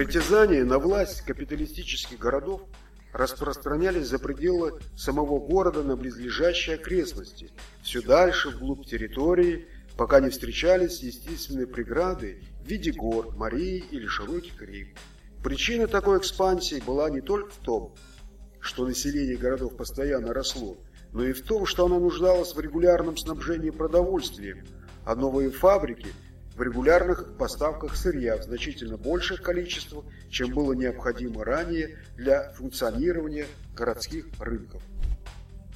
Притязания на власть капиталистических городов распространялись за пределы самого города на близлежащие окрестности, все дальше вглубь территории, пока не встречались естественные преграды в виде гор, морей или широких рек. Причина такой экспансии была не только в том, что население городов постоянно росло, но и в том, что она нуждалась в регулярном снабжении продовольствием, а новые фабрики – регулярных поставках сырья в значительно больших количествах, чем было необходимо ранее для функционирования городских рынков.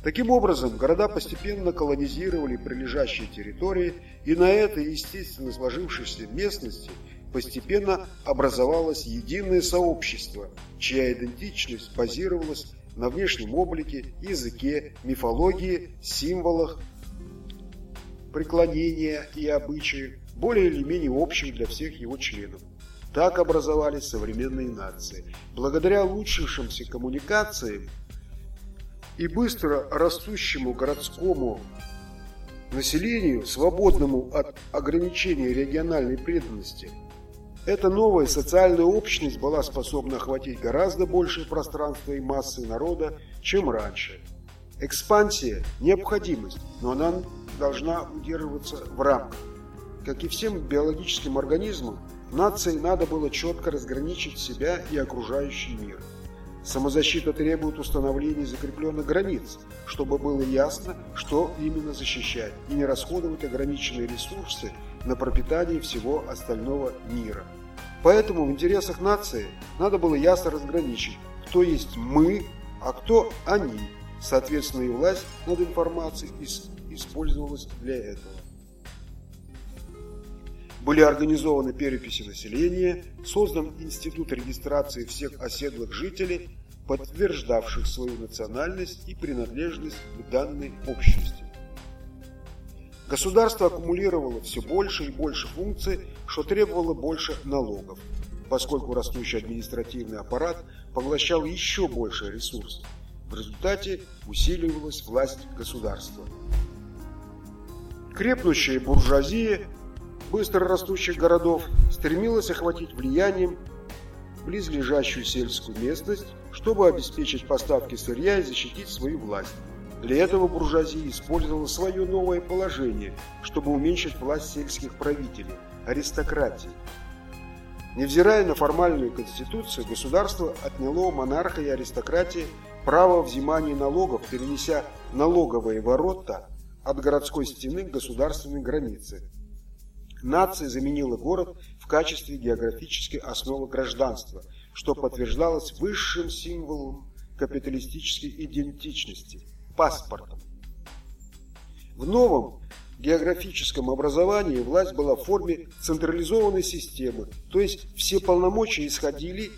Таким образом, города постепенно колонизировали прилежащие территории, и на этой естественно сложившейся местности постепенно образовалось единое сообщество, чья идентичность базировалась на внешнем облике, языке, мифологии, символах, преклонения и обычаях, более или менее общим для всех его членов. Так образовались современные нации. Благодаря улучшившимся коммуникациям и быстро растущему городскому населению, свободному от ограничений региональной преданности, эта новая социальная общность была способна охватить гораздо большее пространство и массы народа, чем раньше. Экспансия – необходимость, но она должна удерживаться в рамках. Как и всем биологическим организмам, нации надо было четко разграничить себя и окружающий мир. Самозащита требует установления закрепленных границ, чтобы было ясно, что именно защищать, и не расходовать ограниченные ресурсы на пропитание всего остального мира. Поэтому в интересах нации надо было ясно разграничить, кто есть мы, а кто они. Соответственно, и власть над информацией использовалась для этого были организованы переписи населения, создан институт регистрации всех оседлых жителей, подтверждавших свою национальность и принадлежность к данной общности. Государство аккумулировало все больше и больше функций, что требовало больше налогов, поскольку растущий административный аппарат поглощал еще больше ресурсов. В результате усиливалась власть государства. Крепнущая буржуазия быстро растущих городов стремилась охватить влиянием близлежащую сельскую местность, чтобы обеспечить поставки сырья и защитить свою власть. Для этого буржуазия использовала свое новое положение, чтобы уменьшить власть сельских правителей, аристократии. Невзирая на формальную конституцию, государство отняло монарха и аристократии право взимания налогов, перенеся налоговые ворота от городской стены к государственной границе. Нация заменила город в качестве географической основы гражданства, что подтверждалось высшим символом капиталистической идентичности – паспортом. В новом географическом образовании власть была в форме централизованной системы, то есть все полномочия исходили,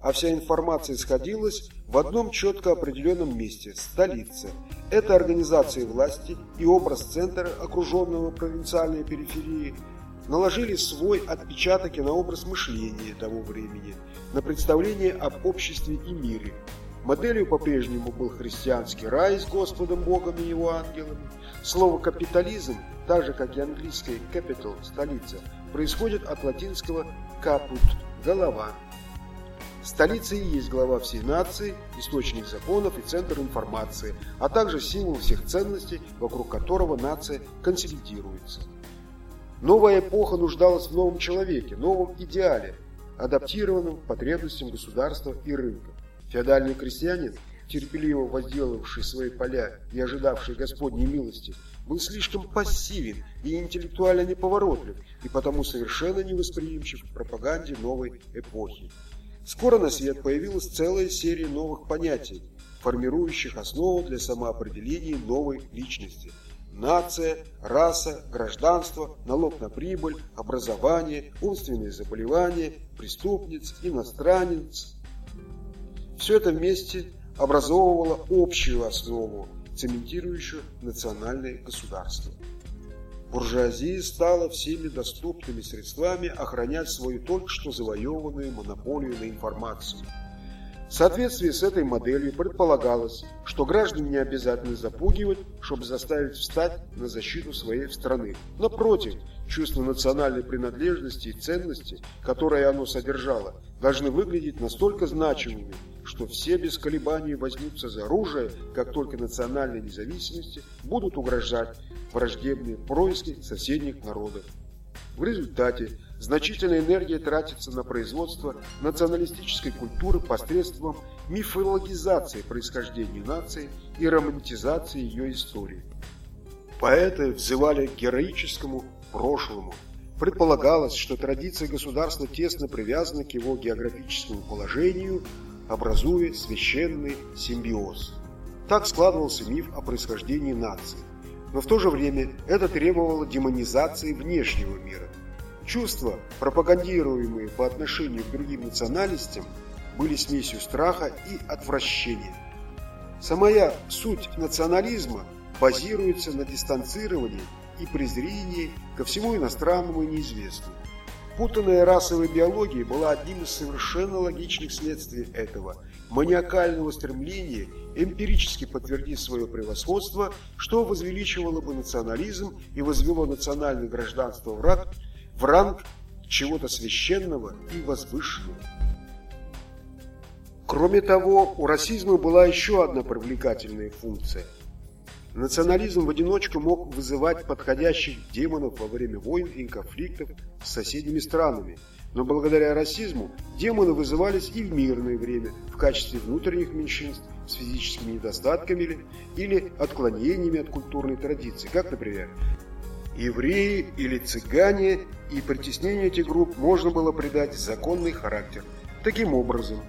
а вся информация сходилась в одном четко определенном месте – столице. Это организация власти и образ центра, окруженного провинциальной периферией – наложили свой отпечаток и на образ мышления того времени, на представление об обществе и мире. Моделью по-прежнему был христианский рай с Господом Богом и его ангелами. Слово «капитализм», так же как и английское «capital» – столица, происходит от латинского «caput» – голова. Столица и есть глава всей нации, источник законов и центр информации, а также символ всех ценностей, вокруг которого нация консолидируется. Новая эпоха нуждалась в новом человеке, новом идеале, адаптированном к потребностям государства и рынка. Феодальный крестьянин, терпеливо возделавший свои поля и ожидавший Господней милости, был слишком пассивен и интеллектуально неповоротлив, и потому совершенно невосприимчив к пропаганде новой эпохи. Скоро на свет появилась целая серия новых понятий, формирующих основу для самоопределения новой личности – нация, раса, гражданство, налог на прибыль, образование, умственные заболевания, преступниц, иностранец. Все это вместе образовывало общую основу, цементирующую национальное государство. Буржуазия стала всеми доступными средствами охранять свою только что завоеванную монополию на информацию. В соответствии с этой моделью предполагалось, что граждан не обязательно запугивать, чтобы заставить встать на защиту своей страны. Напротив, чувство национальной принадлежности и ценности, которые оно содержало, должны выглядеть настолько значимыми, что все без колебаний возьмутся за оружие, как только национальной независимости будут угрожать враждебные происки соседних народов. В результате значительная энергия тратится на производство националистической культуры посредством мифологизации происхождения нации и романтизации ее истории. Поэты взывали к героическому прошлому. Предполагалось, что традиция государства тесно привязана к его географическому положению, образуя священный симбиоз. Так складывался миф о происхождении нации. Но в то же время это требовало демонизации внешнего мира. Чувства, пропагандируемые по отношению к другим национальностям, были смесью страха и отвращения. Самая суть национализма базируется на дистанцировании и презрении ко всему иностранному и неизвестному. Путанная расовая биология была одним из совершенно логичных следствий этого маниакального стремления эмпирически подтвердить свое превосходство, что возвеличивало бы национализм и возвело национальное гражданство в ранг, в ранг чего-то священного и возвышенного. Кроме того, у расизма была еще одна привлекательная функция – Национализм в одиночку мог вызывать подходящих демонов во время войн и конфликтов с соседними странами. Но благодаря расизму демоны вызывались и в мирное время в качестве внутренних меньшинств с физическими недостатками или, или отклонениями от культурной традиции, как, например, евреи или цыгане, и притеснению этих групп можно было придать законный характер. Таким образом,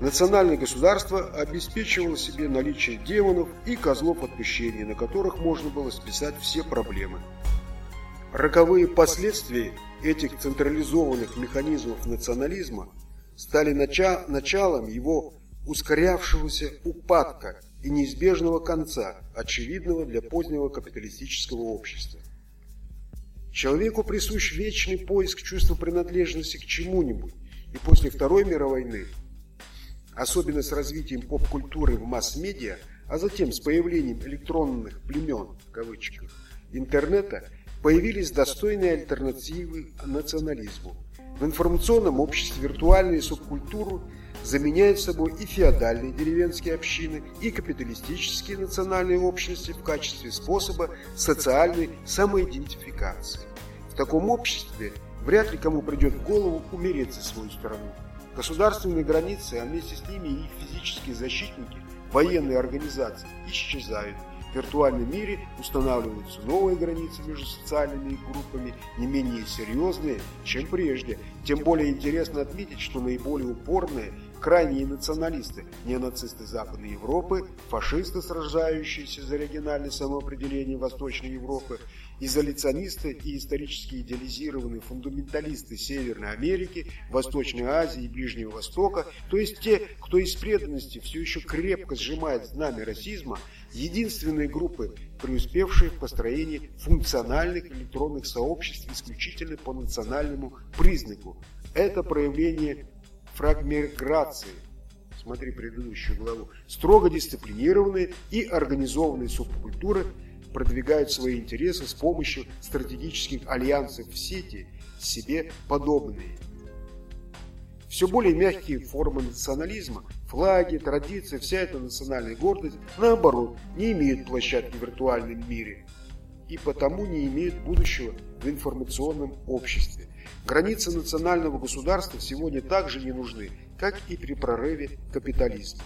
Национальное государство обеспечивало себе наличие демонов и козлов отпущения, на которых можно было списать все проблемы. Роковые последствия этих централизованных механизмов национализма стали нача началом его ускорявшегося упадка и неизбежного конца, очевидного для позднего капиталистического общества. Человеку присущ вечный поиск чувства принадлежности к чему-нибудь, и после Второй мировой войны – особенно с развитием поп-культуры в масс-медиа, а затем с появлением электронных племен, в кавычках, интернета, появились достойные альтернативы национализму. В информационном обществе виртуальные субкультуры заменяют собой и феодальные деревенские общины, и капиталистические национальные общности в качестве способа социальной самоидентификации. В таком обществе вряд ли кому придет в голову умереть за свою страну. Государственные границы, а вместе с ними и их физические защитники, военные организации, исчезают. В виртуальном мире устанавливаются новые границы между социальными группами, не менее серьезные, чем прежде. Тем более интересно отметить, что наиболее упорные крайние националисты, неонацисты Западной Европы, фашисты, сражающиеся за региональное самоопределение Восточной Европы, изоляционисты и исторически идеализированные фундаменталисты Северной Америки, Восточной Азии и Ближнего Востока, то есть те, кто из преданности все еще крепко сжимает знамя расизма, единственные группы, преуспевшие в построении функциональных электронных сообществ исключительно по национальному признаку. Это проявление фрагментации смотри предыдущую главу, строго дисциплинированные и организованные субкультуры продвигают свои интересы с помощью стратегических альянсов в сети себе подобные. Все более мягкие формы национализма, флаги, традиции, вся эта национальная гордость, наоборот, не имеют площадки в виртуальном мире и потому не имеют будущего в информационном обществе. Границы национального государства сегодня также не нужны, как и при прорыве капитализма.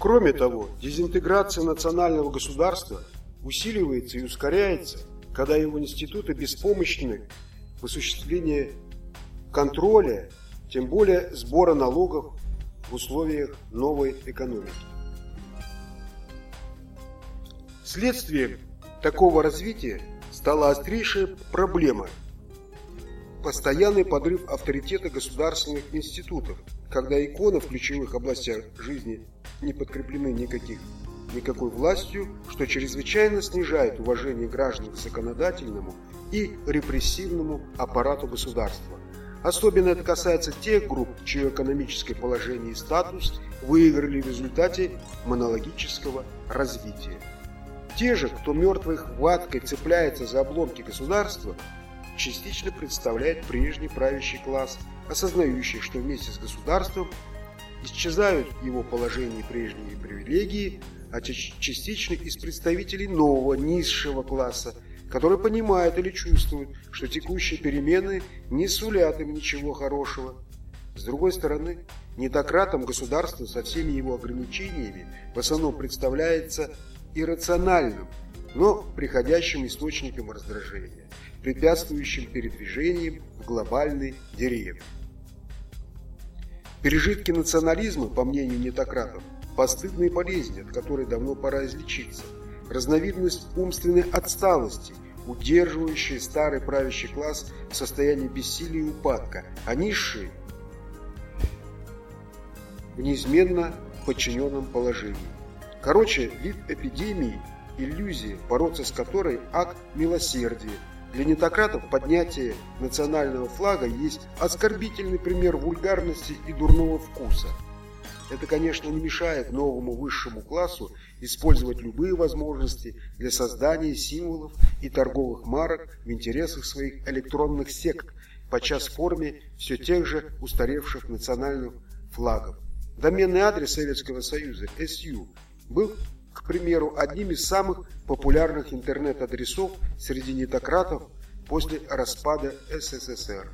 Кроме того, дезинтеграция национального государства усиливается и ускоряется, когда его институты беспомощны в осуществлении контроля, тем более сбора налогов в условиях новой экономики. Следствием такого развития стала острейшая проблема – постоянный подрыв авторитета государственных институтов, когда иконы в ключевых областях жизни не подкреплены никаких, никакой властью, что чрезвычайно снижает уважение граждан к законодательному и репрессивному аппарату государства. Особенно это касается тех групп, чье экономическое положение и статус выиграли в результате монологического развития. Те же, кто мертвой хваткой цепляется за обломки государства, частично представляет прежний правящий класс, осознающий, что вместе с государством исчезают его положение и прежние привилегии, а частично из представителей нового, низшего класса, который понимает или чувствует, что текущие перемены не сулят им ничего хорошего. С другой стороны, недократом государства со всеми его ограничениями в основном представляется иррациональным, но приходящим источником раздражения, препятствующим передвижениям в глобальной деревне. Пережитки национализма, по мнению нетократов, постыдные болезни, от которой давно пора излечиться, разновидность умственной отсталости, удерживающая старый правящий класс в состоянии бессилия и упадка, а низшие в неизменно подчиненном положении. Короче, вид эпидемии – иллюзия, бороться с которой – акт милосердия. Для нетократов поднятие национального флага есть оскорбительный пример вульгарности и дурного вкуса. Это, конечно, не мешает новому высшему классу использовать любые возможности для создания символов и торговых марок в интересах своих электронных сект, подчас в форме все тех же устаревших национальных флагов. Доменный адрес Советского Союза SU был, к примеру, одним из самых популярных интернет-адресов среди нетократов после распада СССР.